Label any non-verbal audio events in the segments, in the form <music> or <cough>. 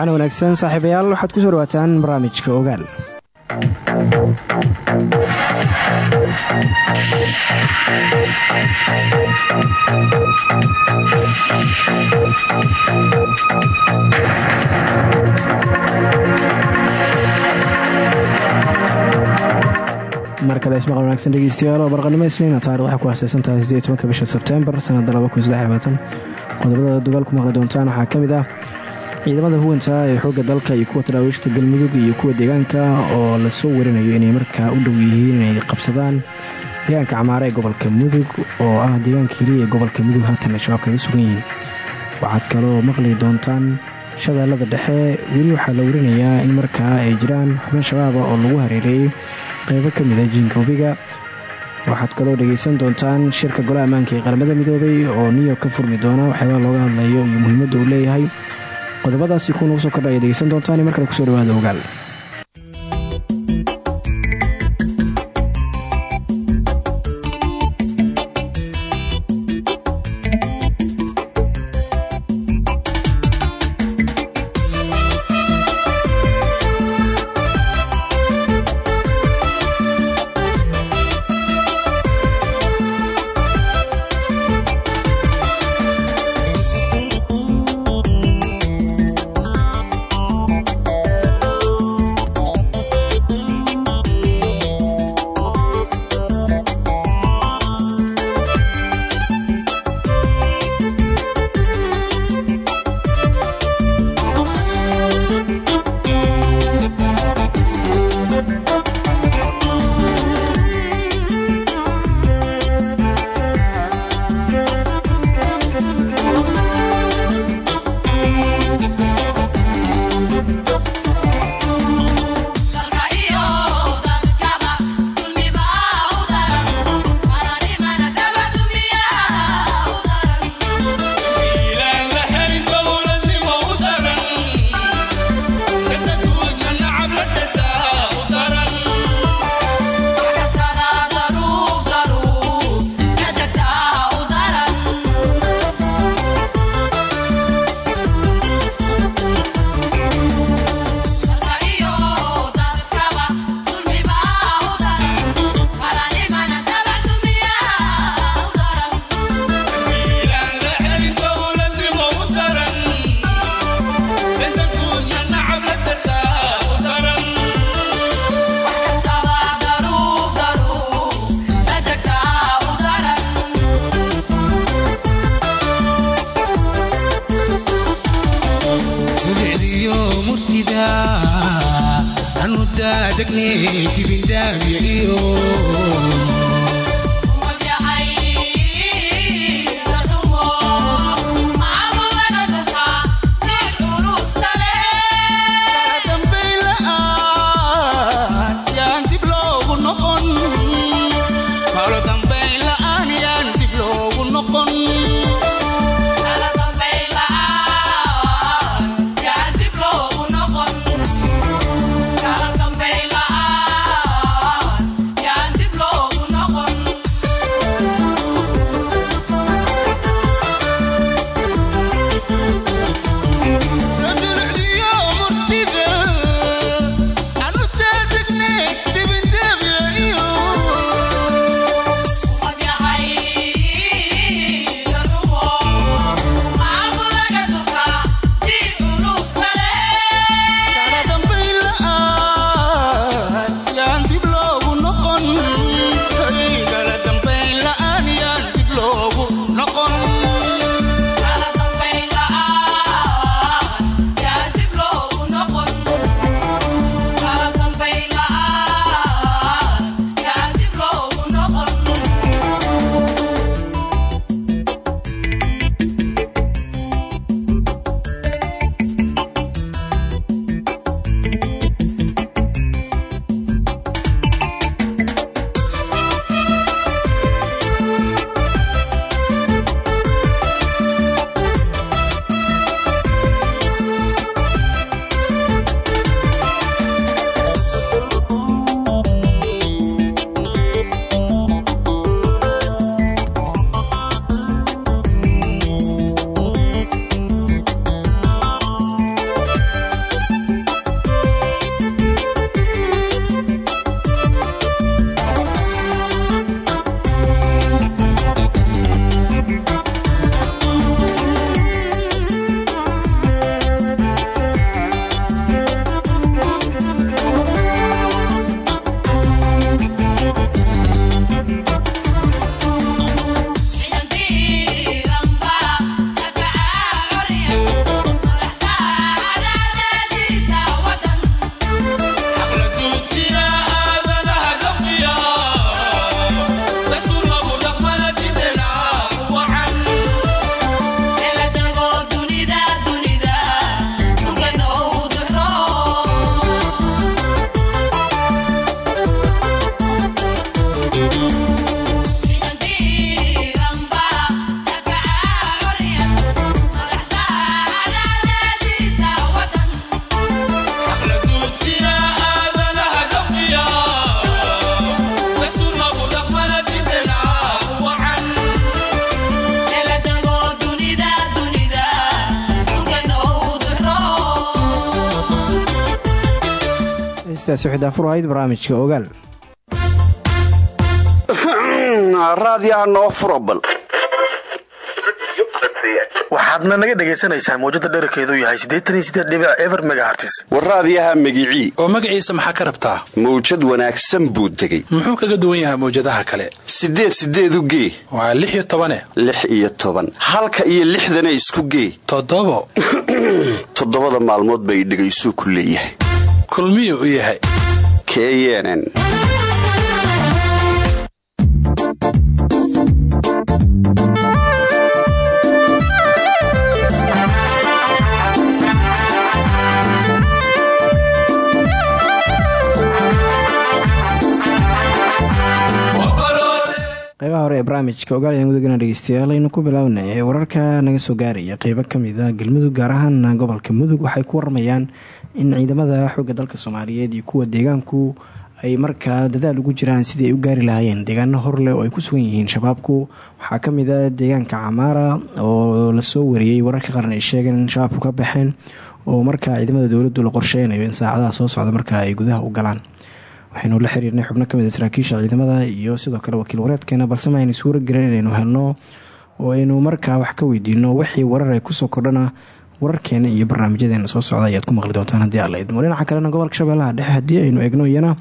wacana wanaagsan saaxiibayaal waxaad ku soo dhawaataan barnaamijka ogaal. mar kale ismaqal wanaagsan dhegeystayaal oo barqanimo isniina taarikh waxay ku haaseysan tahay bisha sebteembar sanada qodobada dugaal ku doontaan waxaa ka mid ah ciidamada huwanta ee xoogga dalka iyo kuwa taraawiishta galmudug iyo kuwa deegaanka oo la soo warinayo inay markaa u dhow yihiin inay qabsadaan deegaanka camaare ee gobolka mudug oo ah deegaanka hiliya ee gobolka mudug haatan ay shabaab kaga sugan yihiin. Waxaad kaloo maqli doontaan shabeellada dhexe weli waxaa la warinayaa in markaa ay jiraan xubin shabaaba oo lagu hareereeyey qeybo ka mida ah jiinka waxaad kaloo dhegaysan doontaan shirka golaha ammaanka ee qaramada midoobay oo new ka furmi doona waxyaabaa looga hadlayo iyo muhiimadda uu leeyahay qodobadaasi kuwa nagu soo kordha ayaad dhegeysan doontaan markale ku soo dhawaada ogaal xidaafur ahayd barnaamijka ogaal <clears throat> raadiyaha noo furabal waxaadna naga dhagaysanaysaan mawjada dherarkeedu yahay eber megahartis war raadiyaha magicii. Oo magaciisa maxaa ka rabtaa? Mawjad wanaagsan buu degey muxuu kaga duwan yahay mawjadaha kale? Sideed sideedu gee. Waa lix iyo tobane lix iyo toban. Halka iyo lixdana isku gee. <clears throat> Toddobo. <clears throat> Toddobada maalmood bay dhegaysuu ku leeyahay. Kulmiyuu u yahay keyenen qeybaha hore ee barnaamijka ogaal ayaan gudagana dhegeystayaal aynu ku bilaabnay wararka naga soo gaaraya qeybo ka mid a galmudug gaar ahaan gobolka mudug waxay ku waramayaan in ciidamada xooga dalka soomaaliyeed iyo kuwa deegaanku ay markaa dadaal ugu jiraan sidii ay u gaari lahaayeen deegaano horleh oo ay ku sugan yihiin shabaabku. Waxaa ka mid a deegaanka camaara oo la soo wariyey wararka qaran ay sheegeen in shabaabku ka baxeen oo markaa ciidamada dowladdu la qorsheynayo in saacadaha soo socda markaa ay gudaha u galaan. Waxaynu la xiriirnay xubno ka mid a saraakiisha ciidamada iyo sidoo kale wakiil wareedkeena balse ma aynu suura gelin inaynu helno oo aynu markaa wax ka weydiino wixii warar ay ku soo kordhana wararkeena iyo barnaamijyadeena soo socda ayaad ku maqli doontaan haddii aala idmo dhinaca kalena gobolka shabeellaha dhexe haddii aynu eegno iyana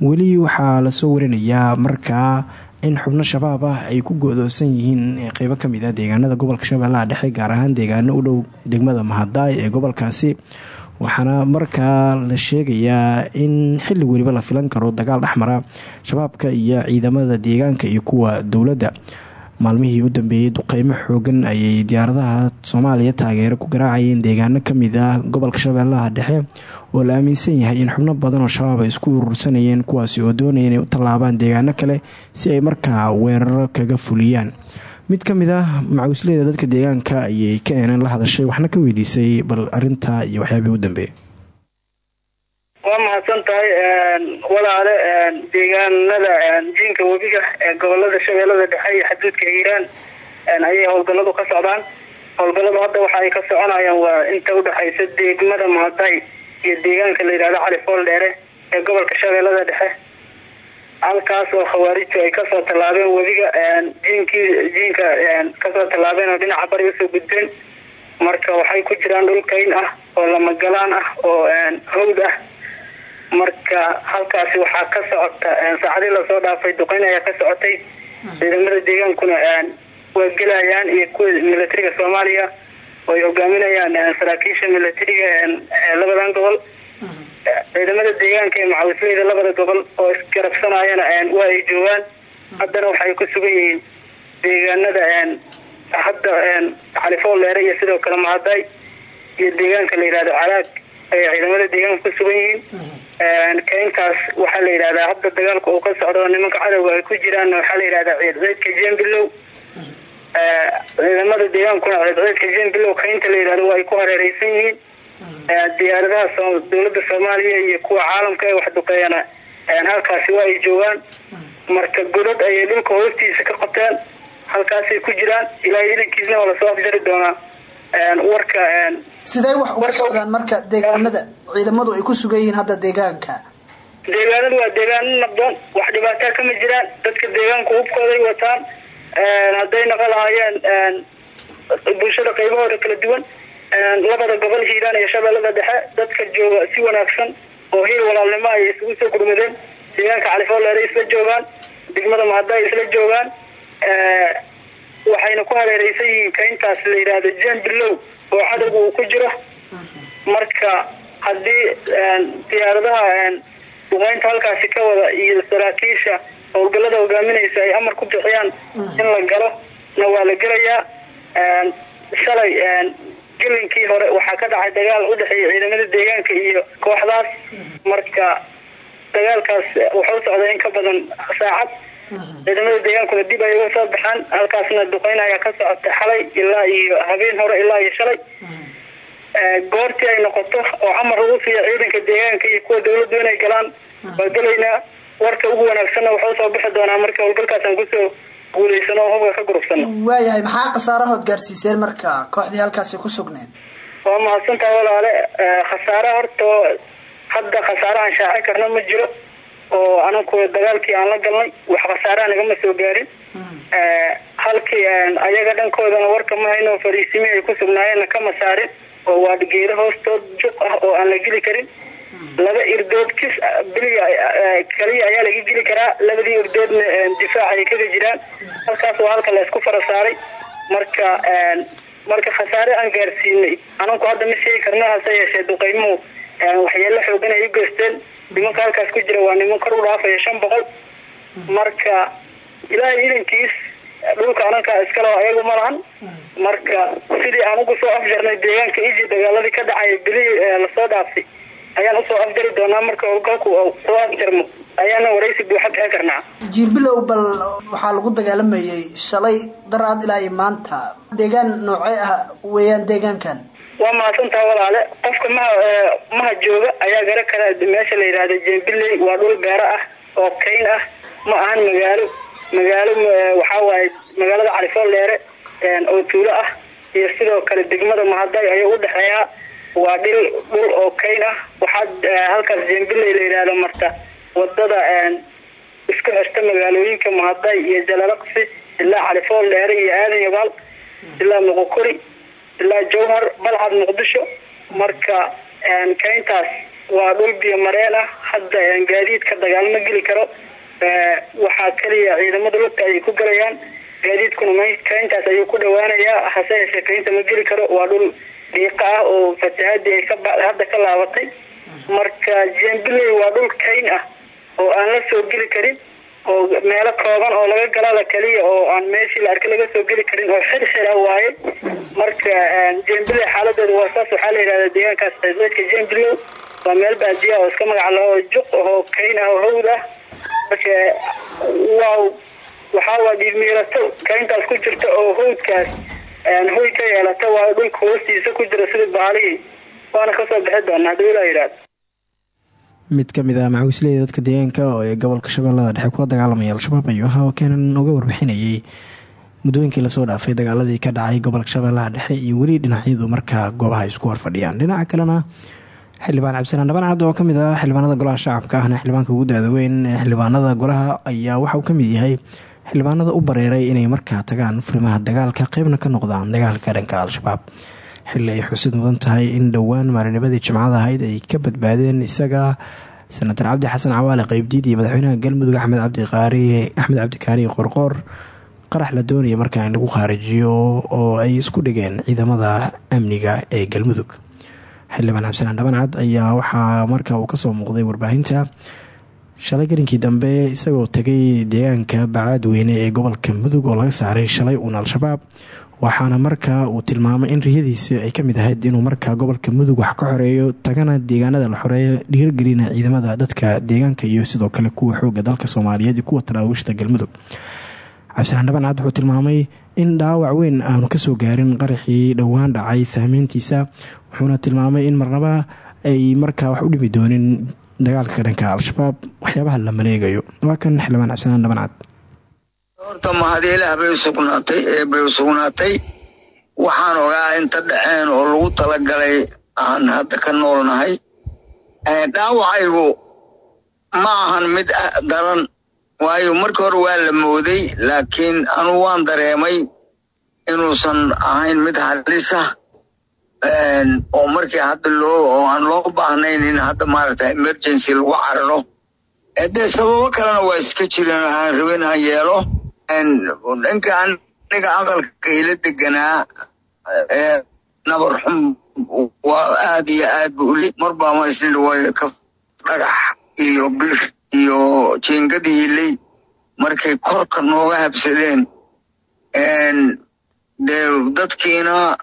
weli waxaa la soo warinayaa markaa in xubno shabaab ah ay ku go-doosan yihiin qeybo ka mid ah deegaanada gobolka shabeellaha dhexe gaar ahaan deegaano u dhow degmada mahadaay ee gobolkaasi. Waxaana markaa la sheegayaa in xilli weliba la filan karo dagaal dhexmara shabaabka iyo ciidamada deegaanka iyo kuwa dowladda maalmihii u dambeeyey duqeymo xoogan ayay diyaaradaha soomaaliya taageero ku garaacayeen deegaano ka mid ah gobolka shabeellaha dhexe oo la aaminsan yahay in xubno badan oo shabaab ay isku urursanayeen kuwaasi oo doonaya inay u tallaabaan deegaano kale si ay markaa weeraro kaga fuliyaan. Mid ka mid ah macawisleyda dadka deegaanka ayay ka eeneen la hadashay waxna ka weydiisay bal arinta iyo waxyaabihii u dambeeyay waa mahadsan tahay walaale deegaanada jiinka webiga ee gobollada shabeellada dhexe iyo xaduudka hiiraan ayay howlgalladu ka socdaan. Howlgalladu hadda waxa ay ka soconayaan waa inta udhexaysa degmada mahaday iyo deegaanka la yidhahdo cali fool dheere ee gobolka shabeellada dhexe. Halkaas oo khawaarijtu ay ka soo tallaabeen webiga jiinkii jiinka ka soo tallaabeen oo dhinaca bari u soo gudbeen marka waxay ku jiraan dhul kayn ah oo lamagalaan ah oo hawd ah marka halkaasi waxaa ka socota saacadii la soo dhaafay duqeyn ayaa ka socotay. Ciidamada deegaankuna waa gelayaan iyo kuwa milatariga soomaaliya oo ay hogaaminayaan saraakiisha milatariga labadan gobol. Ciidamada deegaanka ee macawisleyda labada gobol oo isgarabsanayana waa ay joogaan. Haddana waxay ku sugan yihiin deegaanada hadda califool dheere iyo sidoo kale mahaday iyo deegaanka la yihahdo calaag ay ciidamada deegaanka ku yihiin. Kayntaas waxaa la yidhahdaa hadda dagaalka uu ka socdo nimanka cadowga ay ku jiraan waxaa la yidhahdaa ciidciidka jembilow ciidamada deegaankuna ciidciidka jembilow kaynta la yidhahdo waa ay ku hareereysan yihiin. Diyaaradaha dowladda soomaaliya iyo kuwa caalamka ee wax duqeeyana halkaasi waa ay joogaan. Marka godad ayay dhulka hoostiisa ka qoteen halkaasay ku jiraan. Ilaahay idankiisna waa la soo afjari doonaa warka sidee wax uga socdaan marka deegaanada? Ciidamadu ay ku sugan yihiin hadda deegaanka. Deegaanadu waa deegaano nabdoon. Wax dhibaataa kama jiraan. Dadka deegaanku hubkooday wataan. Hadday naqa lahaayeen bulshada qaybahooda kala duwan. Labada gobol hiiraan iyo shabeellada dhexe dadka jooga si wanaagsan oo hiil walaalnimo ay isugu soo gurmadeen. Deegaanka califooleer isla joogaan. Degmada mahada isla joogaan waxayna ku hareereysan yihiin kaintaas la yidhaahdo jen bilow oo cadowga uu ku jiro. Marka haddii diyaaradaha duqeynta halkaasi ka wada iyo saraakiisha howlgallada hogaaminaysa ay amar ku bixiyaan in la galo na waa la gelayaa. Shalay gelinkii hore waxaa ka dhacay dagaal u dhexeeya ciidamada deegaanka iyo kooxdaas. Marka dagaalkaas wuxuu socday in ka badan saacad ciidamada deegaankuna dib ay uga soo baxaan. Halkaasna duqeyn ayaa ka socota xalay ilaa iyo habeen hore ilaa iyo shalay. Goortii ay noqoto oo camar ugu siiya ciidanka deegaanka iyo kuwa dawladdu inay galaan waa gelaynaa warka ugu wanaagsanna wuxuu soo bixi doonaa marka howlgalkaasaan ku soo guuleysano oo hubka ka gurubsano waayahay maxaa khasaarahood gaarsiiseen marka kooxdii halkaasi ku sugneed waa mahadsantaha walaale. Khasaare horta hadda khasaare aan shaaci karna ma jiro oo anaku dagaalkii aan la galnay wax khasaaraha nagama soo gaarin. Halkii ayaga dhankoodana warka ma hayno fariisimi ay ku sugnaayeenna kama saarin oo waa geedo hoostood juq ah oo aan la geli karin. Laba irdood kis biliga kaliya ayaa laga geli karaa. Labadii irdoodna difaac ay kaga jiraan. Halkaas waa halka la isku fara saaray. Marka marka khasaare aan gaarsiinay ananku hadda ma sheegi karno hase yeeshee duqeymuhu waxyeelo xoogan ay u geysteen. Nimanka halkaas ku jira waa niman kor u dhaafaya shan boqol. Marka ilaahay idankiis dhulka anankaa iskale ayagu ma lahan. Marka sidii aan ugu soo afjarnay deegaanka iji dagaaladii ka dhacay bilihii la soo dhaafay ayaan u soo afjari doonaa marka howlgalku soo afjarmo. Ayaana waraysi buuxa bixin karnaa. Jiirbilow bal waxaa lagu dagaalamayay shalay daraad ilaa iyo maanta. Deegaan noocee ah weeyaan deegaankan waa mahadsantaha walaale. Qofka maha maha jooga ayaa gara kara. Meesha la yidhaahda jeembiley waa dhul beero ah oo kayn ah. Ma ahan magaalo. Magaalo waxaa waaye magaalada califool dheere oo tuulo ah. Iyo sidoo kale degmada mahaday ayuu u dhexeeyaa. Waa dhil dhul oo kayn ah. Waxaad halkaas jeembiley la yidhaahdo marta. Wadada isku xirta magaalooyinka mahaday iyo jalalaqsi ilaa califool dheere iyo aadan yabaal ilaa muqokori ilaa jowhar balcad muqdisho marka kayntaas waa dhul biyo mareen ah. Hadda gaadiidka dagaalma geli karo. Waxaa keliya ciidamada lugta ayay ku galayaan. Gaadiidkuna kayntaas ayuu ku dhawaanayaa hase kaynta ma geli karo. Waa dhul dhiiqa ah oo fatahadii ay hadda ka laabatay. Marka jembiley waa dhul kayn ah oo aan la soo geli karin oo meelo kooban oo laga galala keliya oo aan meeshii la arka laga soo geli karin oo xir xir ah waaye. Marka jembiley xaaladeeda waa saas waxaa la yidhahda deegaankaas cidleedka jembilow waa meel baadiya oo iska magac laho juq ahoo kayn ah oo hawd ah. Marka waaw waxaa waa dhiigmiirato kayntaas ku jirta oo hawdkaas hoy ka yeelata waa dhulka hoostiisa ku jira sida baalihii waana ka soo bixi doonaa haduu ilaa mid ka mid ah dadka deegaanka oo ee gobolka shabeellada dhexe kula dagaalamaya al-shabaab ayuu ahaa oo keenan uga warbixinayay muddooyinkii la soo dhaafay dagaaladii ka dhacay gobolka shabeellaha dhexe iyo weli dhinacyadu markaa goobaha isku horfadhiyaan dhinaca kalena xildhibaan cabdisalaan dhabancad oo ka mid ah xildhibaanada golaha shacabka ahna xildhibaanka ugu da-da weyn ee xildhibaanada golaha ayaa waxa uu ka mid yahay xildhibaanada u bareeray inay markaa tagaan furimaha dagaalka qeybna ka noqdaan dagaalka dhanka al-shabaab xilli ay xusid mudan tahay in dhowaan maalinimadii jimcada ahayd ay ka badbaadeen isaga senatar cabdi xasan cawaale qeybdiid iyo madaxweynaha galmudug axmed axmed cabdikaari qorqoor. Qarax la doonaya markaa in lagu khaarijiyo oo ay isku dhigeen ciidamada amniga ee galmudug. Xildhibaan cabdisalaan dhabancad ayaa waxaa markaa uu ka soo muuqday warbaahinta. Shalay garinkii dambe isagoo tegay deegaanka bacaadweyne ee gobolka mudug oo laga saaray shalay uun al-shabaab waxaana markaa uu tilmaamay in riyadiisi ay ka mid ahayd inuu markaa gobolka mudug wax ka xoreeyo tagana deegaanada la xoreeyo dhiirgelina ciidamada dadka deegaanka iyo sidoo kale kuwa xooga dalka soomaaliyeed iyo kuwa talaawiishta galmudug cabdisalaan dhabancad wuxuu tilmaamay in dhaawac weyn aanu ka soo gaarin qaraxii dhowaan dhacay saameyntiisa wuxuuna tilmaamay in marnaba ay markaa wax u dhimi doonin dagaalka dhanka al-shabaab waxyaabaha la maleegayo. Waa kan xildhibaan cabdisalaan dhabancad horta mahadi ilaah bay usugnaatay ee bay usugnaatay waxaan ogaa inta dhaceen oo lagu talagalay aan hadda ka noolnahay. Dhaawacaygu ma ahan mid daran waayo markii hore waa la mooday laakiin anuu waan dareemay inuusan ahayn mid halisa oo markii hadda loo oo aan loo baahnayn in hadda maaragta emergency lagu cararo. Dee sababo kalena waa iska jireen aan rabin aan yeelo ninka aniga aqalka ila deganaa nabar xum waa aad iyo aad bu uli marbaa maisnidh way ka dhagax iyo bir iyo jiingadii hiley markay korka nooga habsadeen. Dee dadkiina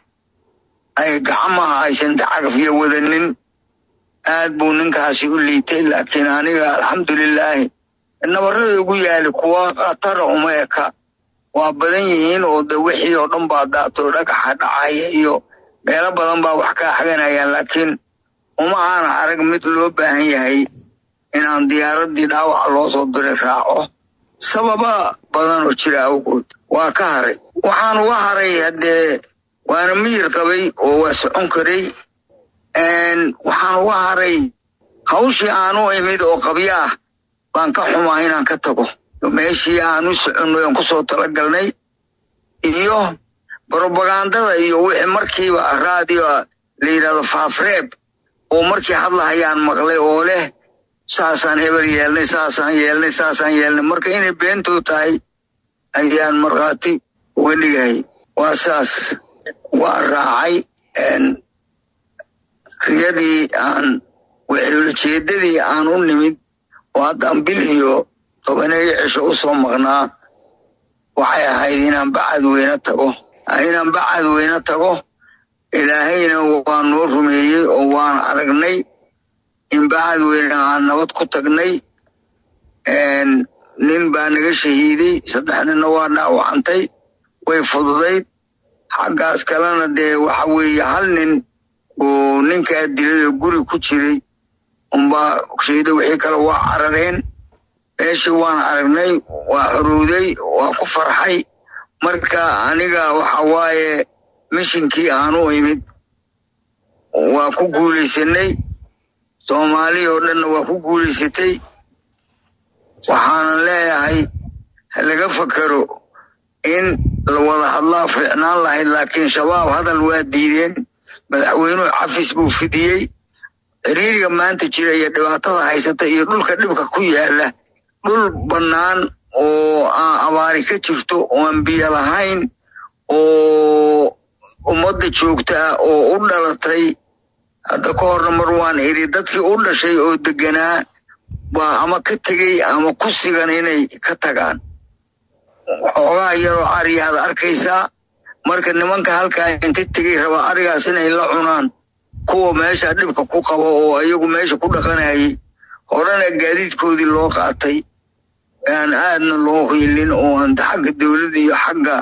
ay gacmaha aysan dacagafyo wadanin aad buu ninkaasi u liitay laakiin aniga alxamdulilaahi nabarada ugu yaali kuwa khatara uma eka waa badan yihiin oo de wixii oo dhan baa daato dhagaxa dhacaya iyo meelo badan baa wax kaa xaganayaan laakiin uma aana arag mid loo baahan yahay inaan diyaaradii dhaawaca loo soo diray raaco. Sababa badan oo jira awgood waa ka haray. Waxaan uga haray haddee waana miyir qabay oo waa socon karay waxaan uga haray hawshii aanu imid oo qabyo ah baan ka xumaa inaan ka tago. Meeshii aan u soconno aan ku soo talagalnay iyo brobagandada iyo wixii markiiba raadiyo la yidhahdo faafreeb oo markii hadlahayaan maqlay oo leh saasaan hebel yeelnay saasaan yeelnay saasaan yeelnay. Marka inay beentood tahay ayaan markhaati uga dhigahay waa saas waa raacay riyadii aan ujeedadii aan u nimid oo haddaan bil iyo tobaneeyo cisho u soo maqnaa waxay ahayd inaan bacad weyne tago. Inaan bacad weyne tago ilaahayna waa noo rumeeyey oo waan aragnay. In bacad weyne aan nabad ku tagnay nin baa naga shahiiday saddex ninna waa dhaawacantay way fududayd. Xaggaas kalena dee waxa weeye hal nin oo ninkaa dilay guri ku jiray unbaa shahiida wixii kale waa carareen. Meeshii waan aragnay waa xorowday waa ku farxay. Marka aniga waxa waaye mishinkii aan u imid waa ku guulaysanay. Soomaali oo dhanna waa ku guulaysatay waxaanan leeyahay ha laga fakero in la wada hadlaa fiicnaan lahayd laakiin shabaab hadal waa diideen. Madaxweynuhu cafis buu fidiyey xiriiriga maanta jira iyo dhibaatada haysata iyo dhulka dhibka ku yaalla dhul bannaan oo aan abaari ka jirto ooan biyo lahayn oo ummadda joogta ah oo u dhalatay. Hadda ka horna mar waan idhi dadkii u dhashay oo deganaa baa ama ka tegey ama ku sigan inay ka tagaan. Xoogaa yaroo ariyaad arkaysaa. Marka nimanka halkaa inta tegey rabaa arigaas inay la cunaan kuwa meesha dhibka ku qabo oo iyagu meesha ku dhaqanayay horena gaadiidkoodii loo qaatay. Aan aadna loo hiilin oo aan xagga dowladda iyo xagga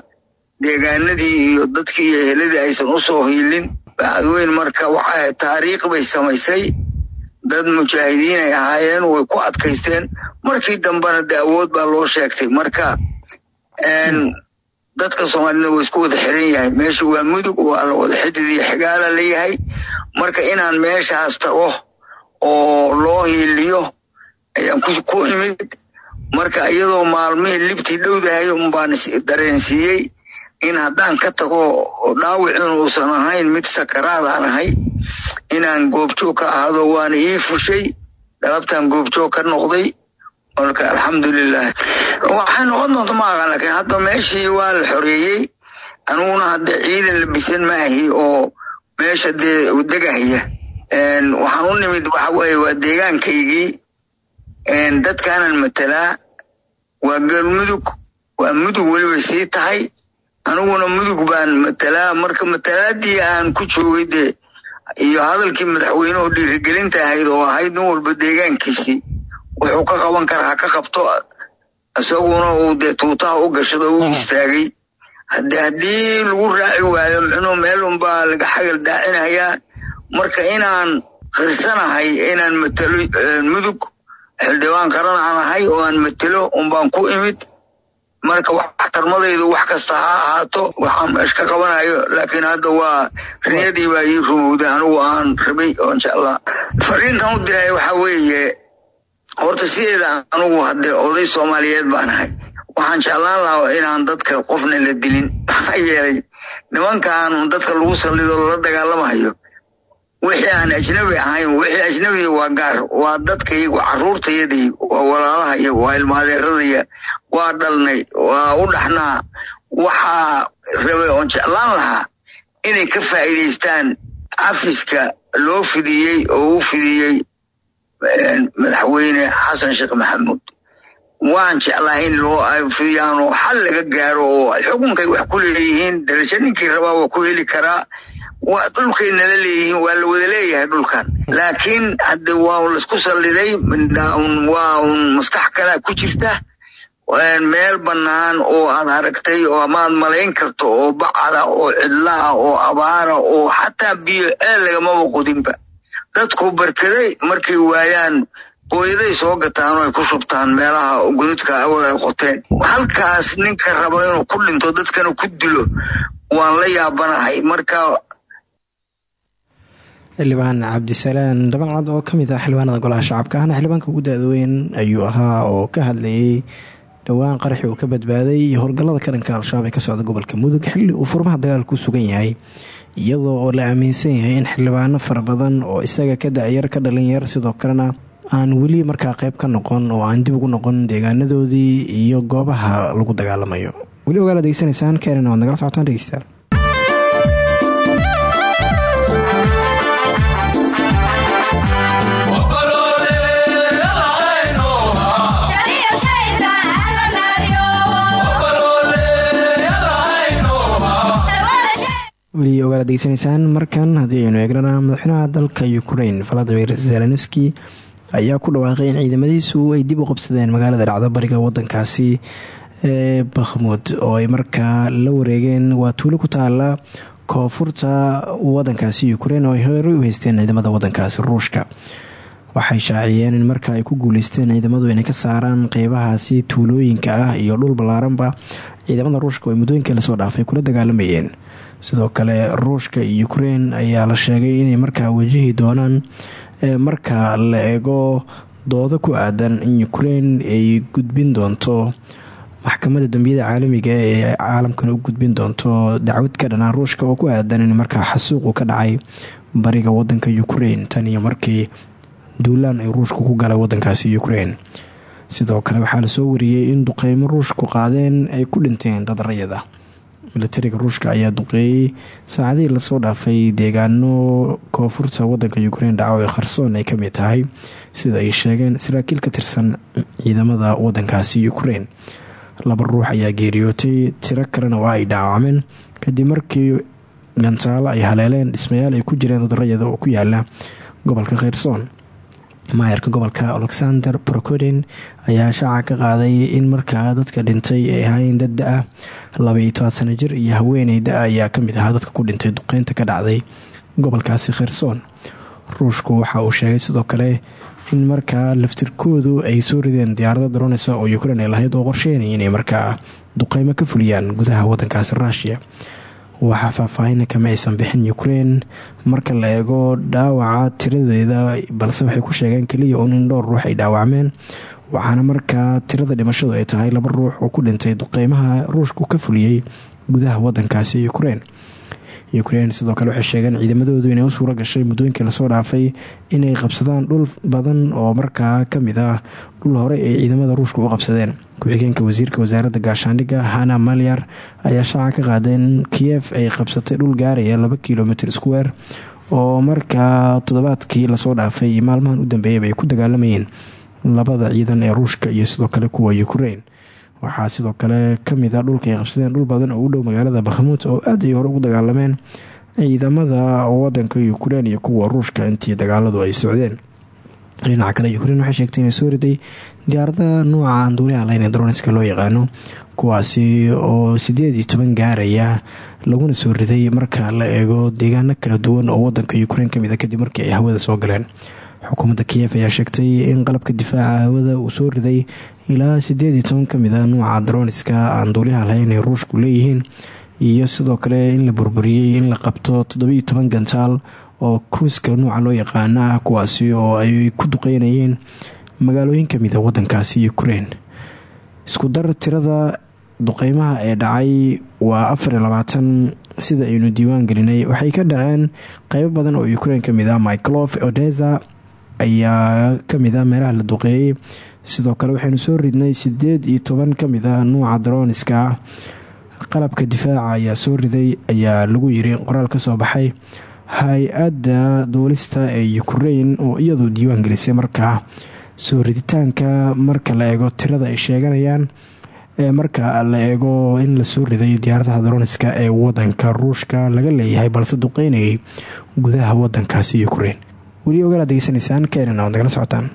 deegaanadii iyo dadkii iyo eheladii aysan u soo hiilin bacadweyn marka waxa taariikh bay samaysay. Dad mujaahidiin ay ahaayeen way ku adkaysteen. Markii dambena de awood baa loo sheegtay. Marka dadka soomaalida waa isku wada xiran yahay. Meesha waa mudug waa la wada xidid xigaala leeyahay marka inaan meeshaas tago oo loo hiiliyo ayaan ku imid. Marka iyadoo maalmihii libtii dhowdahay unbaan dareensiiyey in haddaan ka tago dhaawicin uusan ahayn mid sakaraad aan ahay inaan goobjoog ka ahado waana ii fushay. Dhalabtaan goobjoog ka noqday. Marka alxamdulilah waxay noqon doonta ma aqaan laakiin hadda meeshii waa la xoreeyey. Aniguna hadde ciidan labisan ma ahi oo meesha dee degahaya waxaan u nimid waxa weeye waa deegaankaygii. Dadkaanan matalaa waa galmudug waa mudug weliba sii tahay. Aniguna mudug baan matalaa marka matalaadii aan ku joogay dee iyo hadalkii madaxweynuhu dhiirigelinta ahayd oo ahayd nin walba deegaankiisii wuxuu ka qaban karaa ha ka qabto isaguna uu dee tuutaha u gashado u istaagay haddii lagu raaci waayo micnuu meel unbaa laga xagal daacinayaa. Marka inaan qirsanahay inaan matalo mudug xildhibaan qaran aan ahay oo aan matelo unbaan ku imid. Marka waxtarmadaydu wax kasta ha ahaato waxaan meesh ka qabanayo laakiin hadda waa riyadii baa ii rumowday anigu aan rabay oo insha allah. Fariintan u diray waxa weeye horta sideeda anigu hadde oday soomaaliyeed baan ahay waxaan jeclaan lahaa inaan dadka qofna la dilin maxaa yeelay nimankan dadka lagu sallido lala dagaalamahayo wixii aan ajnabi ahayn wixii ajnabiga waa gaar. Waa dadkaygu caruurtayadii waa walaalahaya waa ilmaadeeradaya waa dhalnay waa u dhaxnaa. Waxaa rabay oon jeclaan lahaa inay ka faa'iidaystaan cafiska loo fidiyey oo u fidiyey madaxweyne xasan sheekh maxamuud waan jeclaa in loo fidiyaan oo xal laga gaaro oo xukunkay wax ku leeyihiin darajo ninkii rabaa waa ku heli karaa dhulkay nala leeyihiin waa la wada leeyahay dhulkan. Laakiin hadde waa la isku salliday waa un maskax kalea ku jirta meel bannaan oo aad aragtay oo amaad malayn karto oo bacada oo cidlaah oo abaara oo xataa biyo ceel lagamaba qudinba dadku barkaday markay waayaan hooyaday soo gataan oo ay ku shubtaan meelaha gududka awad ay qoteen. Halkaas ninka raba inuu ku dhinto dadkana ku dilo waan la yaabanahay. Marka xildhibaan cabdisalaan dhabancad oo ka mid ah xildhibaanada golaha shacabka. Ahna xildhibaanka ugu da-daweyn ayuu ahaa oo ka hadlayay dhowaan qaraxi uu ka badbaaday. Iyo howlgallada karanka al-shabaab ee ka socda gobolka mudug xilli uu furmaha dagaal ku sugan yahay iyadoo oo la aaminsan yahay in xildhibaano fara badan oo isaga ka da-yar ka dhalinyar sidoo kalena aan weli markaa qeyb ka noqon oo aan dib ugu noqon deegaanadoodii iyo goobaha lagu dagaalamayo. Weli ogaala degeysanaysaan keenan socotaan dhegeystayaal. Weli ogaala markan haddii aynu eegnana madaxweynaha dalka ukrain valadimir zelenski ayaa ku dhawaaqay in ciidamadiisu ay dib u qabsadeen magaalada dhacda bariga wadankaasi ee bakhmud oo ay markaa la wareegeen waa tuulo ku taala koonfurta wadankaasi ukrain oo ay horey u haysteen ciidamada wadankaasi ruushka. Waxay shaaciyeen in marka ay ku guuleysteen ciidamadu inay ka saaraan qeybahaasi tuulooyinka ah iyo dhul ballaaranba ciidamada ruushka oo ay muddooyinkii la soo dhaafay kula dagaalamayeen sidoo kale ruushka iyo ukrein ayaa la sheegay inay markaa wajihi doonaan marka la eego doodo ku aadan in ukrein ay gudbin doonto maxkamadda dambiyada caalamiga ee caalamkana u gudbin doonto dacwad ka dhanaa ruushka oo ku aadan in markaa xasuuqu ka dhacay bariga wadanka ukrein tan iyo markii duulaan ay ruushku ku galay wadankaasi ukrein sidoo kale waxaa la soo wariyey in duqeymo ruushku qaadeen ay ku dhinteen dad rayid ah milatariga ruushka ayaa duqeeyey. Saacadihii la soo dhaafay deegaano koonfurta wadanka ukrein dhaco ee kharsoon ay ka mid tahay. Sida ay sheegeen saraakiil ka tirsan ciidamada wadankaasi ukrein laba ruux ayaa geeriyootay tiro kalena waa ay dhaawacmeen. Kadib markii gantaalo ay haleeleen dhismayaal ay ku jireen dad rayada oo ku yaalla gobolka kherson maayarka gobolka alexander procoden ayaa shaaca ka qaaday in markaa dadka dhintay ay ahaayeen dad da'a labaiyo toban sano jir iyo haweeney da'a ayaa ka mid ahaa dadka ku dhintay duqeynta ka dhacday gobolkaasi kherson. Ruushku waxa uu sheegay sidoo kale in markaa laftirkoodu ay soo rideen diyaarada darooneysa oo ukrein ay lahayd oo qorsheynay inay markaa duqeymo ka fuliyaan gudaha wadankaasi rushia waxaa faahfaahina kama aysan bixin ukrein marka la eego dhaawaca tiradeeda balse waxay ku sheegeen keliya un in dhowr ruux ay dhaawacmeen. Waxaana markaa tirada dhimashadu ay tahay laba ruux oo ku dhintay duqeymaha ruushku ka fuliyey gudaha wadankaasi ukrein ukrein sidoo kale waxay sheegeen ciidamadoodu inay u suuro gashay muddooyinkii la soo dhaafay inay qabsadaan dhul badan oo markaa ka mid ah dhul hore ay ciidamada ruushka u qabsadeen. Ku-xigeenka wasiirka wasaaradda gaashaandhigga hana malyar ayaa shaaca ka qaadeen kiyef ay qabsatay dhul gaaraya laba kilomitr square oo markaa toddobaadkii la soo dhaafay. Maalmahan u dambeeyaba ay ku dagaalamayeen labada ciidan ee ruushka iyo sidoo kale kuwa ukrein waxaa sidoo kale ka mid ah dhulka ay qabsadeen dhul badan oo u dhow magaalada bakhmuud oo aad ay hore ugu dagaalameen ciidamada wadanka ukrein iyo kuwa ruushka intii dagaaladu ay socdeen. Dhinaca kale ukrein waxay sheegtay inay soo riday diyaarada nuuca aan duuliha lahayn ee dronska loo yaqaano kuwaasi oo sideed iyo toban gaaraya laguna soo riday marka la eego deegaano kala duwan oo wadanka ukrein ka mid a kadib markii ay hawada soo galeen. Xukuumadda kiyef ayaa sheegtay in qalabka difaaca hawada uu soo riday ilaa sideed iyo toban ka mid a nuuca droniska aan duuliyaha lahayn ay ruushku leeyihiin iyo sidoo kale in la burburiyey in la qabto toddobiyo toban gantaal oo kruiska nuuca loo yaqaana kuwaasi oo ay ku duqeynayeen magaalooyin ka mid a wadankaasi ukrein isku dar tirada duqeymaha ee dhacay waa afar labaatan sida aynu diiwaan gelinay. Waxay ka dhaceen qeybo badan oo ukrein ka mid ah miclof odesa ayaa ka mid ah meelaha la duqeeyey sidoo kale waxaynu soo ridnay sideed iyo toban ka mid ah nuuca droniska. Qalabka difaaca ayaa soo riday ayaa lagu yiri qoraal ka soo baxay. Hay'adda duulista ee ukrein oo iyadu diiwaan gelisay markaa soo riditaanka marka la eego tirada ay sheeganayaan ee marka la eego in la soo riday diyaaradaha droniska ee wadanka ruushka laga leeyahay balse duqeynayay gudaha wadankaasi ukrein weli ogaala degeysanaysaan keenana waad nagala socotaan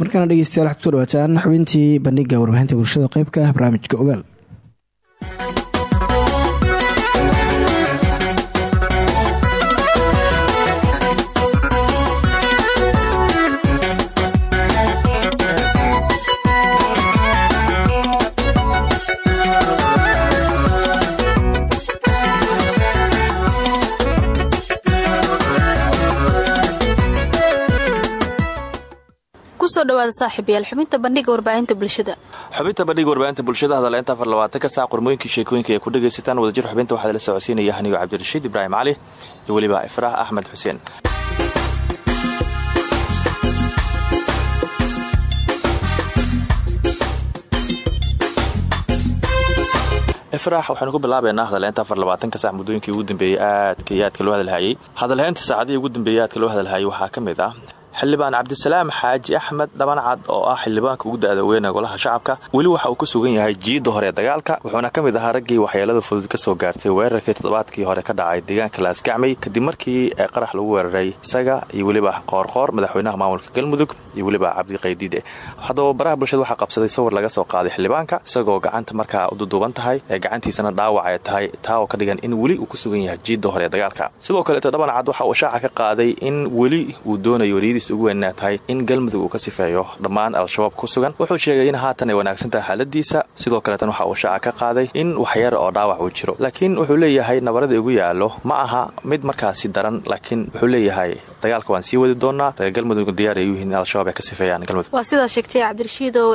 markaana dhegeystayaal ku soo dhawaataan xubintii bandhiga warbaahinta bulshada qeybka ah barnaamijka ogaal ku soo dhawaada saaxiibayaal xubinta bandhiga warbaahinta bulshada. Xubinta bandhiga warbaahinta bulshada hadaleynta afar labaatanka saac qormooyinkii sheekooyinka ay ku dhagaysataan wadajir xubinta waxaa la socodsiinaya hanigo cabdirashiid ibraahim cali iyo weliba ifraah axmed xuseen. Ifraax waxaynu ku bilaabaynaa hadalheynta afar labaatanka sac muddooyinkii ugu dambeeyey aadka iyo aadka loo hadalhayay. Hadalheynta saacadihii ugu dambeeyey aadka loo hadalhayay waxaa ka mid ah xildhibaan cabdisalaam xaaji axmed dhabancad oo ah xildhibaanka ugu da-da weyne golaha shacabka. Weli waxa uu ku sugan yahay jiidda hore dagaalka wuxuuna ka mid ahaa raggii waxyeelada fudud ka soo gaartay weerarkii toddobaadkii hore ka dhacay deegaanka laasgacmay kadib markii qarax lagu weeraray isaga iyo weliba qoorqoor madaxweynaha maamulka galmudug iyo weliba cabdiqaydiide haddaba baraha bulshada waxaa qabsaday sawir laga soo qaaday xildhibaanka isagoo gacanta markaa u duduuban tahay ee gacantiisana dhaawac ay tahay taa ka dhigan in weli uu ku sugan yahay jiidda hore dagaalka. Sidoo kaleeto dhabancad waxa uu shaaca ka qaaday in weli uu doonayo wariyadiis ugu weynaa tahay in galmudug uu ka sifeeyo dhammaan al-shabaab ku sugan. Wuxuu sheegay in haatan ay wanaagsan tahay xaaladiisa sidoo kaleetan waxa uu shaaca ka qaaday in waxyar oo dhaawac uu jiro. Laakiin wuxuu leeyahay nabarada igu yaallo ma aha mid markaasi daran laakiin wuxuu leeyahay dagaalka waan sii wadi doonaa reer galmudug diyaar ay u yihiin in al-shabaab ay ka sifeeyaan galmudug waa sidaa sheegtay cabdirashiidow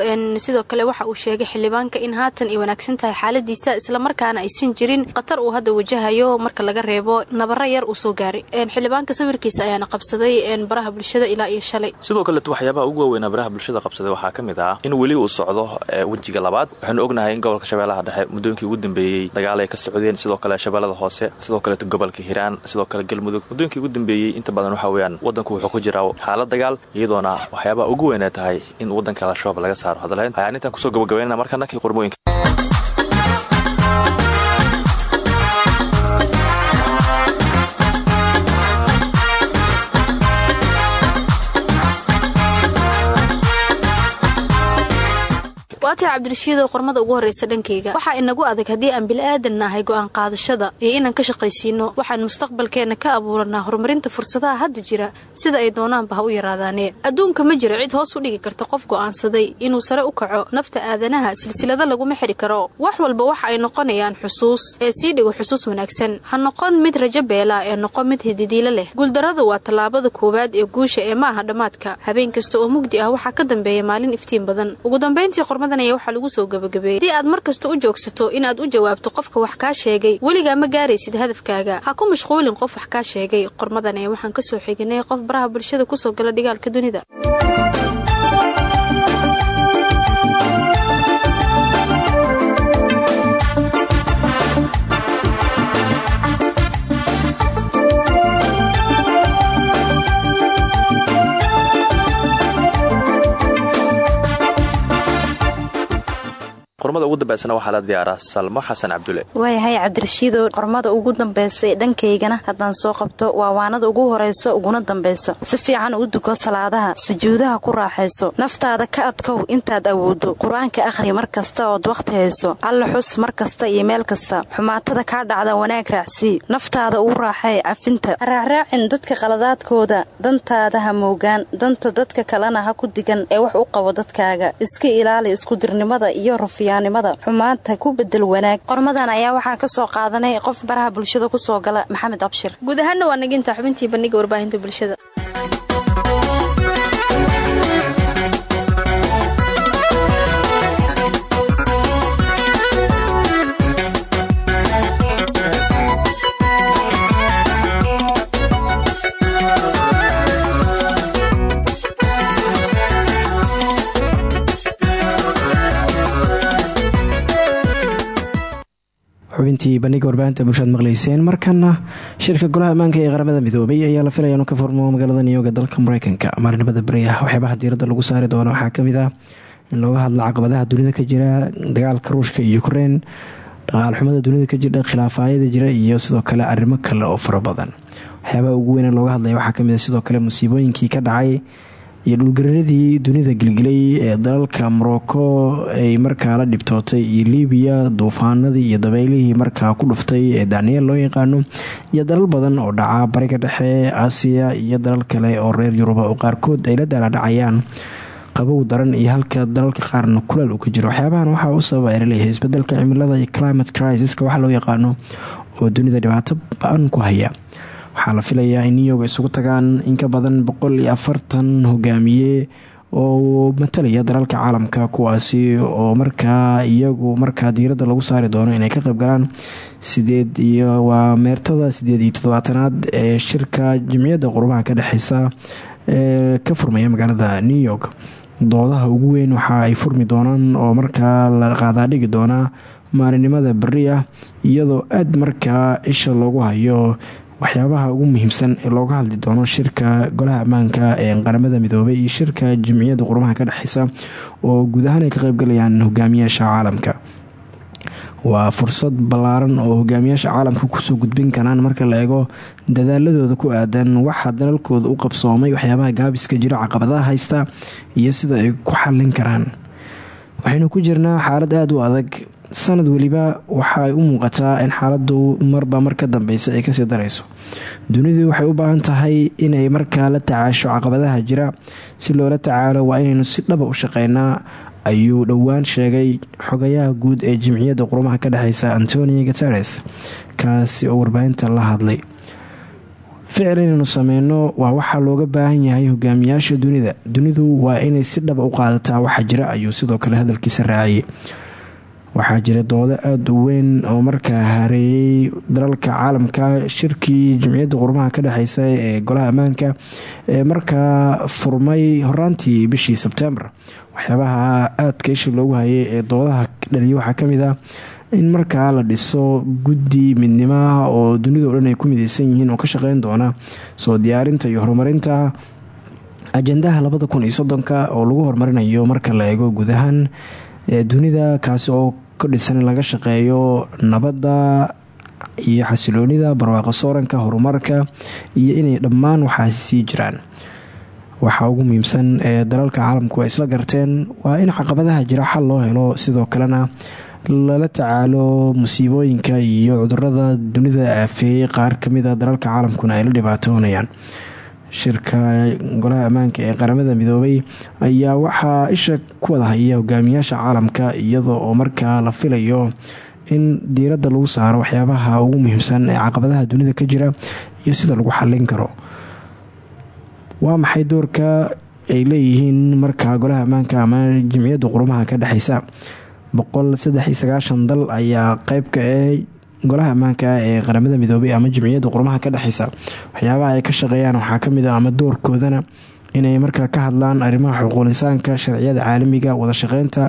sidoo kale waxa uu sheegay xildhibaanka in haatan ay wanaagsan tahay xaaladiisa islamarkaana aysan jirin khatar uu hadda wajahayo marka laga reebo nabaro yar uu soo gaaray. Xildhibaanka sawirkiisa ayaana qabsaday baraha bulshada ilaa iyo shalay. Sidoo kaleeto waxyaabaha ugu waaweynaa baraha bulshada qabsaday waxaa ka mid ah in weli uu socdo wejiga labaad. Waxaanu ognahay in gobolka shabeellaha dhexe muddooyinkii ugu dambeeyey dagaal ay ka socdeen sidoo kale shabeellada hoose sidoo kaleeto gobolka hiiraan sidoo kale galmudug. Muddooyinkii ugu dambeeyey inta badan waxa weeyaan. Waddanku wuxuu ku jiraa xaalad dagaal iyadoona waxyaabaha ugu weynaa tahay in waddanka al-shabaab laga saaro. Hadalhayn ayaan intaan ku soo gabagabaynana marka dhankii qormooyinka waatay cabdirashiidow qormada ugu horreysa dhankayga waxaa inagu adag haddii aan bila'aadan nahay go'aan qaadashada iyo inaan ka shaqaysiino waxaan mustaqbalkeenna ka abuuranaa horumarinta fursadaha hadda jira sida ay doonaanba ha u yaraadaanee. Adduunka ma jiro cid hoos u dhigi karta qof go'aansaday inuu sare u kaco nafta aadanaha silsilada laguma xidhi karo. Wax walba waxa ay noqonayaan xusuus ee sii dhigo xusuus wanaagsan. Ha noqon mid rajo beelaa ee noqon mid hididiilo leh. Guuldarradu waa tallaabada koowaad ee guusha ee ma aha dhammaadka. Habeen kasta oo mugdi ah waxaa ka dambeeya maalin iftiin badan. Ugu dambayntii qormadan ayaa waxaa lagu soo gabagabeeyey. Haddii aad mar kasta u joogsato inaad u jawaabto qofka wax kaa sheegay weligaa ma gaaraysid hadafkaaga. Ha ku mashquulin qof wax kaa sheegay. Qormadan ee waxaan ka soo xiginay qof baraha bulshada ku soo gala dhigaalka dunida qormada ugu dambeysana waxaa la diyaaraa salmo xasan cabdulle. Waayahay cabdirashiidow qormada ugu dambaysa ee dhankaygana haddaan soo qabto waa waanada ugu horayso uguna dambayso si fiican u duko salaadaha sujuudaha ku raaxayso naftaada ka adkow intaad awooddo qur'aanka akhri mar kasta ood wakhti hayso alla xus mar kasta iyo meel kasta xumaatada kaa dhacda wanaag raacsii naftaada uu raaxay cafinta ha raacraacin dadka qaladaadkooda dantaada ha moogaan danta dadka kalena ha ku digan ee wax u qabo dadkaaga. Iska ilaali iskudirnimada iyo rufiyaannimada xumaanta ku bedel wanaag. Qormadan ayaa waxaa ka soo qaadanay qof baraha bulshada ku soo gala maxamed abshir. Guud ahaanna waa naginta xubintii bandhiga warbaahinta bulshada xubintii bandhiga warbaahinta bulshad maqlayseen. Markana shirka golaha ammaanka ee qaramada midoobay ayaa la filaya inuu ka furmo magaalada niyooga dalka mareykanka. Maalinimada beriah waxyaabaha diiradda lagu saari doono waxaa ka mid ah in looga hadlo caqabadaha dunida ka jira dagaalka ruushka iyo ukrein dhaqaalxumada dunida ka jira khilaafaayada jira iyo sidoo kale arrimo kale oo fara badan. Waxyaabaha ugu weyn looga hadlaya waxaa ka mid sidoo kale musiibooyinkii ka dhacay iyo dhulgariradii dunida gilgilay ee dalalka morocco ay markaa la dhibtootay iyo libiya duufaanadii iyo dabeylihii markaa ku dhuftay ee daniel loo yaqaano iyo dalal badan oo dhaca bariga dhexe aasiya iyo dalal kale oo reer yuruba oo qaarkood ay la daaladhacayaan qabow daran iyo halka dalalka qaarna kuleel uu ka jiro. Waxyaabahan waxaa u sababa eraleeyahay isbeddelka cimilada iyo climate crisis-ka waxa loo yaqaano oo dunida dhibaato ba'an ku haya waxaa la filayaa in new york isugu tagaan in ka badan boqol iyo oo matalaya dalalka caalamka kuwaasi oo markaa iyagu markaa diiradda lagu saari doono inay ka qayb galaan sideed iyo waa meertada sideed iyo toddobaatanaad ee shirka jimciyadda qurumaha ka dhexeysa ee ka furmaya magaalada new york. Doodaha ugu weyn waxa ay furmi doonaan oo markaa la qaadaadhigi doonaa maalinimada beri ah iyadoo aad markaa isha loogu hayo waxyaabaha ugu muhiimsan ee looga hadli doono shirka golaha ammaanka ee qaramada midoobay iyo shirka jimciyadda qurumaha ka dhexeysa oo guud ahaan ay ka qeybgalayaan hogaamiyaasha caalamka. Waa fursad ballaaran oo hogaamiyaasha caalamka ku soo gudbin karaan marka la eego dadaaladooda ku aadan waxa dalalkooda u qabsoomay waxyaabaha gaabiska jira caqabadaha haysta iyo sida ay ku xallin karaan. Waxaynu ku jirnaa xaalad aada u adag sanad weliba waxa u muuqataa in xaaladu marba mar ka dambeysa ay ka sii darayso. Dunidu waxay u baahan tahay inay markaa la tacaasho caqabadaha jira. Si loola tacaalo waa inaynu si dhaba u shaqeynaa ayuu dhowaan sheegay xogayaha guud ee jimciyadda qurumaha ka dhexeysa antonio guteres kaasi oo warbaahinta la hadlay. Ficil inaynu sameyno waa waxaa looga baahan yahay hogaamiyaasha dunida. Dunidu waa inay si dhaba u qaadataa waxa jira ayuu sidoo kale hadalkiisa raaciyay waxaa jira doodo aada u weyn oo markaa hareeyay dalalka caalamka shirkii jimciyadda qurumaha ka dhexeysa ee golaha ammaanka ee markaa furmay horaantii bishii sebtembar waxyaabaha aadka isha loogu hayay ee doodaha dhaliya waxaa ka mid ah in markaa la dhiso guddi midnimaha oo dunida o ay ku mideysan yihiin oo ka shaqeyn doona soo diyaarinta iyo horumarinta ajendaha labada kun iyo soddonka oo lagu horumarinayo marka la eego guud ahaan dunida kaasi oo ka dhisan in laga shaqeeyo nabadda iyo xasiloonida barwaaqo sooranka horumarka iyo inay dhammaan waxaasi sii jiraan. Waxaa ugu muhiimsan ee dalalka caalamku ay isla garteen waa in caqabadaha jira xal loo helo sidoo kalena lala tacaalo musiibooyinka iyo cudurrada dunida aafeeyey qaar ka mid a dalalka caalamkuna ay la dhibaatoonayaan shirka golaha ammaanka ee qaramada midoobay ayaa waxaa isha ku wada haya hogaamiyaasha caalamka iyadoo oo markaa la filayo in diiradda lagu saaro waxyaabaha ugu muhiimsan ee caqabadaha dunida ka jira iyo sida lagu xallin karo. Waa maxay doorka ay leeyihiin markaa golaha ammaanka ama jimciyadda qurumaha ka dhexeysa boqol dal ayaa qeybka ee golaha ammaanka ee qaramada midoobay ama jimciyadda qurumaha ka dhexeysa waxyaabaha ay ka shaqeeyaan waxaa ka mid ah ama doorkoodana inay markaa ka hadlaan arrimaha xuquuq insaanka sharciyada caalamiga wada shaqeynta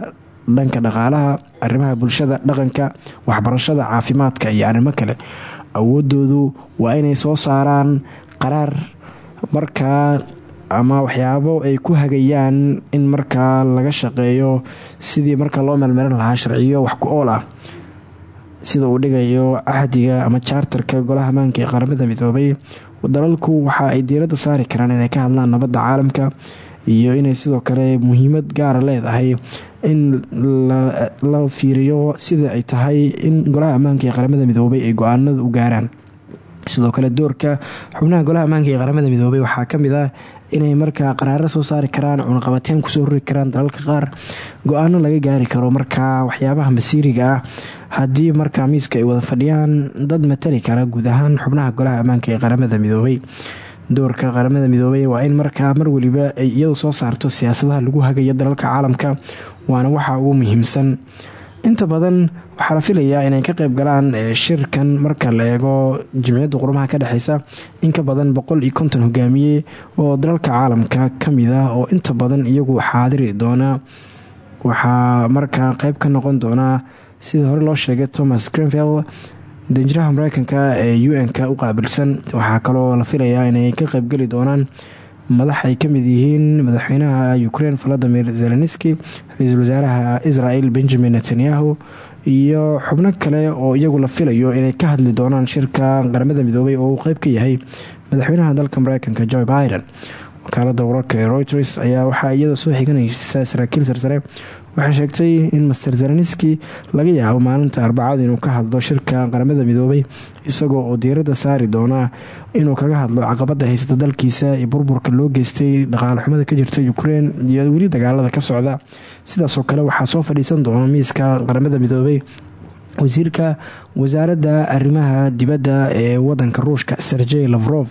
dhanka dhaqaalaha arrimaha bulshada dhaqanka waxbarashada caafimaadka iyo arrimo kale. Awoodoodu waa inay soo saaraan qaraar markaa ama waxyaabo ay ku hagayaan in markaa laga shaqeeyo sidii marka loo meelmeeran lahaa sharciyo wax ku ool ah sida uu dhigayo cahdiga ama jaartarka golaha ammaanka ee qaramada midoobay. Dalalku waxa ay diiradda saari karaan inay ka hadlaan nabadda caalamka iyo inay sidoo kale muhiimad gaara leedahay in la fiiriyo sida ay tahay in golaha ammaanka ee qaramada midoobay ay go'aanada u gaaraan. Sidoo kale doorka xubnaha golaha ammaanka ee qaramada midoobay waxaa ka mid ah inay markaa qaraaro soo saari karaan cunaqabateen ku soo rori karaan dalalka qaar go'aano laga gaari karo. Markaa waxyaabaha masiiriga ah haddii markaa miiska ay wada fadhiyaan dad matali kara guud ahaan xubnaha golaha ammaanka ee qaramada midoobay. Doorka qaramada midoobay waa in markaa mar weliba ay iyadu soo saarto siyaasadaha lagu hagayo dalalka caalamka waana waxa ugu muhiimsan inta badan waxaa la filayaa inay ka qayb galaan shirkan marka la eego jimciyadda qurumaha ka dhexeysa in ka badan boqol iyo konton hogaamiye oo dalalka caalamka ka mid ah oo inta badan iyagu xaadiri doona. Waxaa markaa qeyb ka noqon doonaa sida hore loo sheegay thomas grenville danjiraha mareykanka ee u n-ka u qaabilsan. Waxaa kaloo la filayaa inay ka qeybgeli doonaan madax ay ka mid yihiin madaxweynaha ukraine valadimir zelenski ra'iisul wasaaraha israel benjamin netanyahu iyo xubno kale oo iyagu la filayo inay ka hadli doonaan shirka qaramada midoobay oo uu qeyb ka yahay madaxweynaha dalka mareykanka joe biden. Wakaalada wararka ee reuters ayaa waxaa iyada soo xiganaysa saraakiil sarsare waxay sheegtay in master zelenski laga yaabo maalinta arbacada inuu ka hadlo shirka qaramada midoobay isagoo oo diiradda saari doona inuu kaga hadlo caqabada haysata dalkiisa iyo burburka loo geystay dhaqaale xumada ka jirta ukrein iyo weli dagaalada ka socda. Sidaasoo kale waxaa soo fadhiisan doona miiska qaramada midoobay wasiirka wasaaradda arrimaha dibadda ee wadanka ruushka sergey lavrof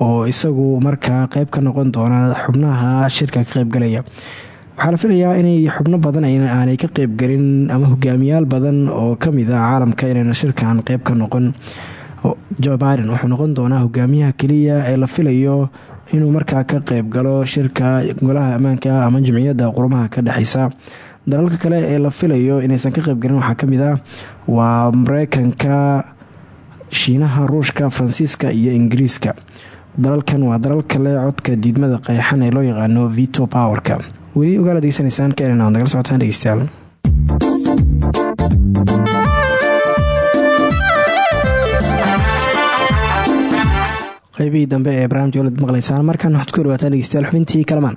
oo isagu markaa qeyb ka noqon doona xubnaha shirka ka qeybgalaya waxaa la filayaa inay xubno badan aanay ka qeybgelin ama hogaamiyaal badan oo ka mid ah caalamka inayna shirkan qeyb ka noqon. Joe biden wuxuu noqon doonaa hogaamiyaha keliya ee la filayo inuu markaa ka qeyb galo shirka golaha ammaanka ama jimciyadda qurumaha ka dhexeysa dalalka kale ee la filayo inaysan ka qeybgalin waxaa ka mid ah waa mareykanka shiinaha ruushka faransiiska iyo ingiriiska. Dalalkan waa dalal kale codka diidmada qeexan ee loo yaqaano vito powerka weli ogaala degeysanaysaan ka erina ad nagala socotaan dhegeystayaal. Qaybihii dambe ee barnamij olad maqlaysaan markaan waxaad ku dhawaataan dhegeystayaal xubintii kalamaan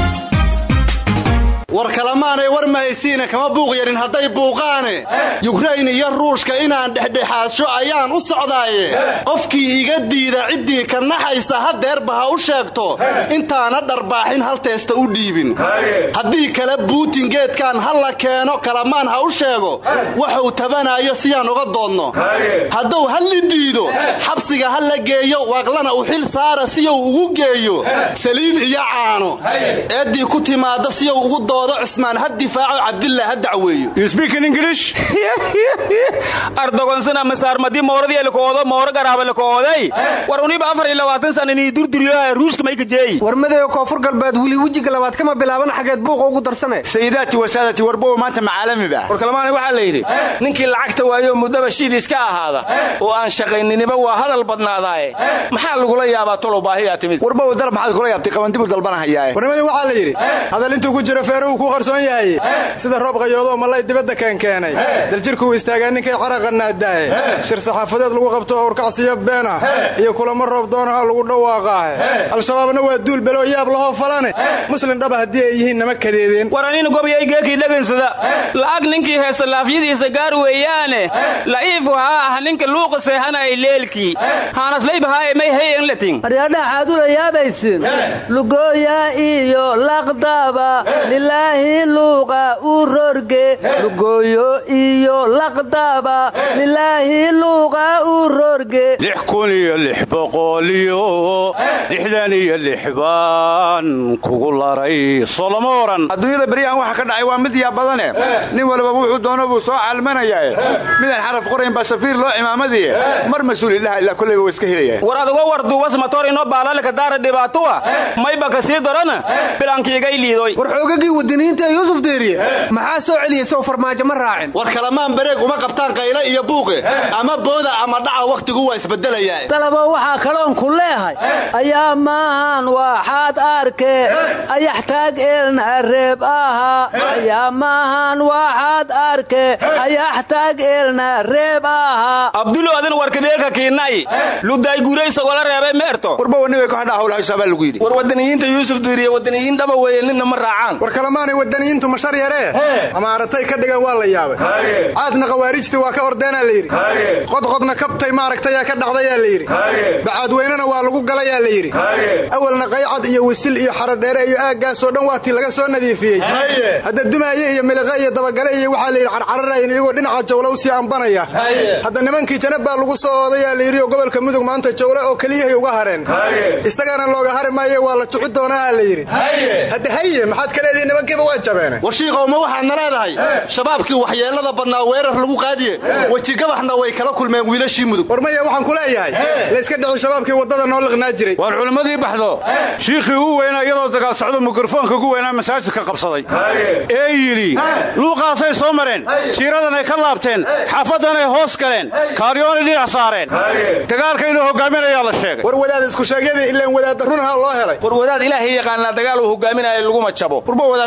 war kalamaanay war mahaysiina kama buuqyanin hadday buuqaane. Yukrayn iyo ruushka inaan dhexdhexaadsho ayaan u socdaaye. Qofkii iga diida ciddii ka naxaysa hadeerba ha u sheegto. Intaana dharbaaxin hal teesta u dhiibin. Haddii kale buutin geedkan ha la keeno kalamaan ha u sheego. Waxuu tabanaayo siyaan uga doodno. Hadduu halli diido xabsiga ha la geeyo waaqlana u xil saara siyuu ugu geeyo. Saliid iyo caano. Eeddii ku timaadda siyuu ugu doodo cismaan ha difaaco cabdillah ha dacweeyo. <laughs> Ardogonsana masaarmadi mooradiyelkoodo mooro garaabalekooday war uniba afar iyo labaatan sananii durduriyoa ruushka mayka jeeyi war madeyo koonfur galbeed weli wejiga labaad kama bilaaban xageed buuqa ugu darsame sayidaati wasaadati warbow maanta macaalamiba war kalmaani waxaa la yidhi ninkii lacagta waayo muddaba shiid iska ahaada oo aan shaqayniniba waa hadal badnaadaaye. Maxaa lagula yaabaa tolow baahiyaa timid? Warbow dalab maxaad kula yaabtay qabandibu dalbanahayaae warnimadi waxaa la yidhi hadal intuu ku jiro feeruhu ku qarsoon yahay. Sida roob qayoodoo malay dibadda keenkeenay. Daljirkuu istaagaa ninkay caraqa naadaahe shir saxaafadeed lagu qabto howrkacsiyo beenah iyo kulamo roob doonaha lagu dhawaaqaahe al-shabaabna waa duul beloo yaab lahoo falane. Muslin dhaba haddii ay yihiin nama kadeedeen. War anina gobyay geekii dhagansada la'ag ninkii heesta laafyadiisa gaar weeyaane. La'iifu haa ah ninka luuqa seexanaya leelkii. Haanaslaybahaa may hayen latin aryadhaxaad ula yaabaysin lugooya iyo laqdaba lilaahi luuqa u rorge lugooyo iyo laqdaba lilaahi luuqa u rorge lix kun iyo lix boqoliyo lixdan iyo lix baan kugu laray soloma oran adduunyada beryahan waxa ka dhacay waa mid yaa badane. Nin waliba wuxuu doono buu soo caalmanayaa. Midaan xaraf qorayn baa safiir loo cimaamadiye mar mas'uulidhaha ilaa koleyba waa iska helaya war duubas matoor inoo baalalka daara dhibaatowa mayba ka sii darana? Bilankiigay liidoy wadaniyiinta ee yuusuf deeriye maxaa soo celiyey sow farmaajo ma raacin. War kalamaan bareeg uma qabtaan qayle iyo buuqe ama booda ama dhaca wakhtigu waa isbedelayaa dalabo waxaa kaloon ku leehay. Ayaa maahan waxaad arke. Ayaxtaag eelna reeb aha. Ayaa maahan waxaad arke. Ayaxtaag eelna reeb aha. Abdulo adin warkadeelka kiinay. Luday guray isagola reebay meerto. Warbawanibay kooxdha hawlahaysaabaa lagu yidhi. War wadaniyiinta yuusuf diiriye wadaniyiin dhaba weeye ninna ma raacaan war kalamaanay wadaniyiintu mashar yaree amaaratay ka dhigan waa la yaabay. Caadna khawaarijtii waa ka ordeenaa la yidhi. Qodqodna kabtay maaragtayaa ka dhacdayaa la yidhi. Bacaadweynena waa lagu galayaa la yidhi. Awalna qaycad iyo wisil iyo xarodheere iyo aaggaasoo dhan waatii laga soo nadiifiyey. Hadda dumaaye iyo miliqe iyo dabagale iyo waxaa layidhi carcararayn iyagoo dhinaca jawle u sii ambanaya. Hadda nimankii janab baa lagu soo oodayaa layidhi oo gobolka mudug maanta jawle oo keliyahay uga hareen. Isagana looga hari maaye waa la juci doonaa la yidhi. Hadda haye maxaad ka leedihi nimankiiba waa jabeene. Warshiiqowma waxaadna leedahay. Shabaabkii waxyeellada badnaa weerar lagu qaadiye. Wejigabaxna way kala kulmeen wiilashii mudug. War maya waxaan ku leeyahay. Layska dhicin shabaabkii waddada noo liqnaa jiray. War culimmadii baxdo. Shiikhii uu weynaa iyadoo dagaal socdo mikrofoonka ugu weynaa masaajidka qabsaday. Ee yidhi luuqaasay soo mareen. Jiiradanay ka laabteen. Xaafaddanay hoos galeen. Kaaryoonay dhinac saareen. Dagaalka inuu hogaaminayaa la sheegay. War wadaad isku sheegyadii ilaan wadaadda runaha loo helay. War wadaad ilaahay yaqaanaa dagaal uu hogaaminayo laguma jabo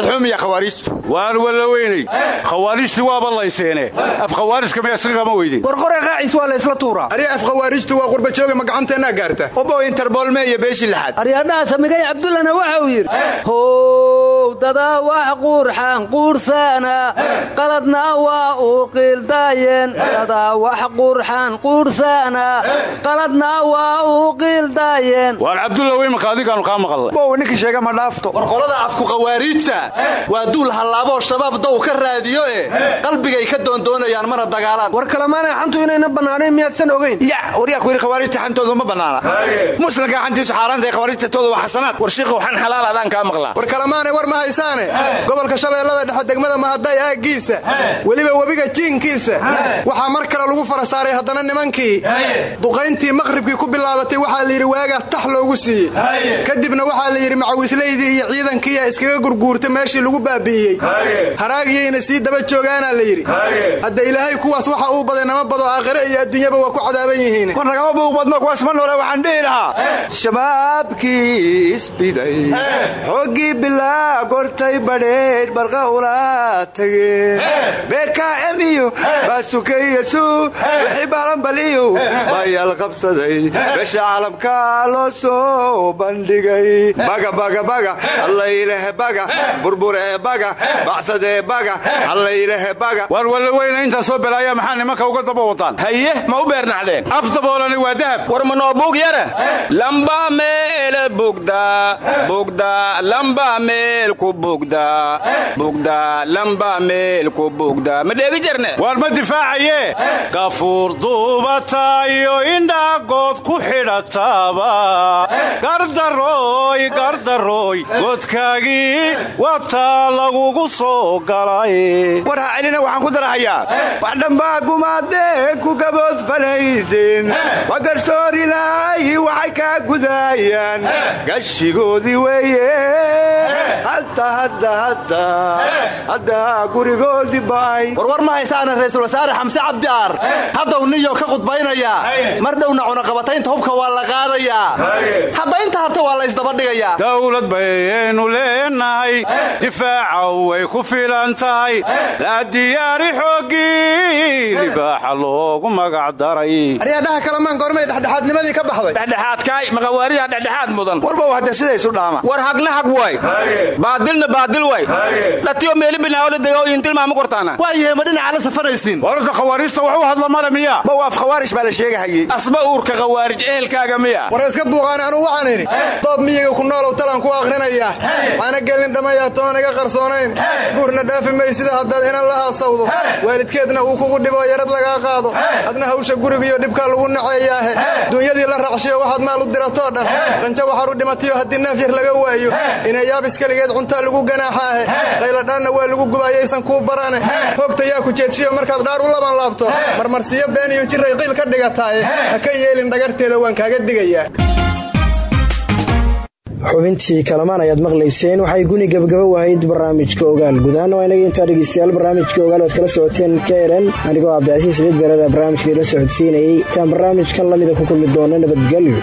warba wadaad muxuu miya khawaariijtu waan walla weynay khawaarijti waaba layseene af khawaariska miya iska qama weydin war qore qaacis waa la isla tuuraa. Arya af khawaarijtu waa qurbajooga ma gacanteennaa gaarta. Ubow interboolme iyo beeshii lixaad aryadhaha samigay cabdullana waxa uu yidhi how dadaa wax quurxaan quursaana. Qaladna waa uu qiildaayeen dadaa wax quurxaan quursaana. Qaladna waa uu qiildaayeen waar cabdulla weymaka adigaanu kaa maqalla bow ninkii sheega ma dhaafto. War qolada afku khawaariijta waa duul hallaaboo shabaab dow ka raadiyo e qalbigay ka doondoonayaan mana dagaalaan. War kalemaanay xantu inayna bannaanayn miyaadsan ogayn ya waryaa ku yidhi khawaarijta xantoodu ma bannaana. Muslimka xantiisu xaaraanta ee khawaarijtatooda waa xasanaad. War shiiqow xan xalaal adaan kaa maqlaa. War kalemaanay war ma haysaane. Gobolka shabeellada dhexe degmada mahaday aaggiisa weliba webiga jiinkiisa. Waxaa mar kale lagu fara saaray haddana nimankii. Duqayntii maqhribkii ku bilaabatay waxaa layidhi waagaa tax loogu siiyey. Kadibna waxaa la yidhi macawislaydii iyo ciidankiiya iskaga gurguurta meeshii lagu baabi'iyey. Haraagiyayna sii daba joogaanaa la yidhi. Hadda ilaahay kuwaas waxa uu baday nama bado aakhire iyo adduunyaba waa ku cadaaban yihiin. War nagama buugbadno kuwaas ma noole waxaan dhihi lahaa. Shabaabkii isbiday xooggii bilaa gortay badheedh barqa ula tageen bkm iyo baasukayasu wixii balanbal iyo bayaal qabsaday. Besha caalamka loo soo bandhigay. Bagabagabaga allaylehe baga burburee baga bacsadee baga allaylehe baga. War walla weyna intaa soo belaaya maxaa nimanka uga daba wadaan haye ma u beernaxdeen af daboolani waa dahab. War manoo buug yara lamba meel bugda bugda lamba meel ku bugda bugda lamba meel ku bugda ma dheegi jarne? Waar ma difaacaye gafuur duubatayo indhaagood ku xidhataaba gardarooy gardarooy godkaagii wataa lagugu soo galay. War ha celina waxaan ku darahayaa. Wax dhambaa gumaadeen ku gabood falaysin. Wa garsoorilaayi waxay kaa gudaayaan. Gashigoodii weeye. Hadda hadda hadda. Hadda gurigoodii ba'ay. Warwar ma haysaana raysul wasaare xamse cabdi aar. Haddaw niyo ka qudbaynayaa mar dhowna cunaqabataynta hubka waa la qaadayaa. Hadda inta harta waa la ysdabadhigayaa dawlad bayaynu leenahay difaaca way ku filan tahay la diyaari xooggii libaaxa loogu magac daray aryadhaha kalamaan goormay dhexdhexaadnimadii ka baxday dhexdhexaadkaay maqawaariyaa dhexdhexaad mudan warba hadda sidaysu dhaama war hagna hag waay baadilna baadil waay dhatiyo meeli binaawla degao intilmaama kortaana waayahe ma dhinaca la safanaysiin wararka khawaariijta wax u hadla male miya ma waaf khawaarij baa la sheegahayey asba uurka khawaarij ehelkaaga miya war iska buuqaani anugu waxaan idhi doob miyiga ku noolow talaan ku akhrinayaa waxaana gelin dhammayaa toon iga qarsoonayn guurna dhaafi maysida haddaad inan la haasawdo. Waalidkeedna uu kugu dhibo yarad lagaa qaado. Adna hawsha gurigiyo dhibkaa lagu naceeyaahe duunyadii la raacshiyo waxaad maal u diratoo dhan. Qanjo waxaad u dhimatayo haddii neef yar laga waayo. Inay yaabis keligeed cuntaa lagu ganaaxaahe. Qayladhaanna waa lagu gubaayaysan kuu barane. Hoogta yaa ku jeedshiyo markaad dhaar u laban laabto. Marmarsiyo been iyo jiray qiil ka dhigataaye. Ha ka yeelin dhagarteeda waan kaaga digayaa xubintii kalamaan ayaad maqlayseen. Waxay guni gabagaba wahayd barnaamijka ogaal gudahaan waa inaga intaa dhegeystayaal barnaamijka ogaal oad kala socoteen ka eren anigoo cabdicasiis sideed beerada barnaamijka ila socodsiinayay. Intaan barnaamijkan lamida ku kulmi doona nabadgelyo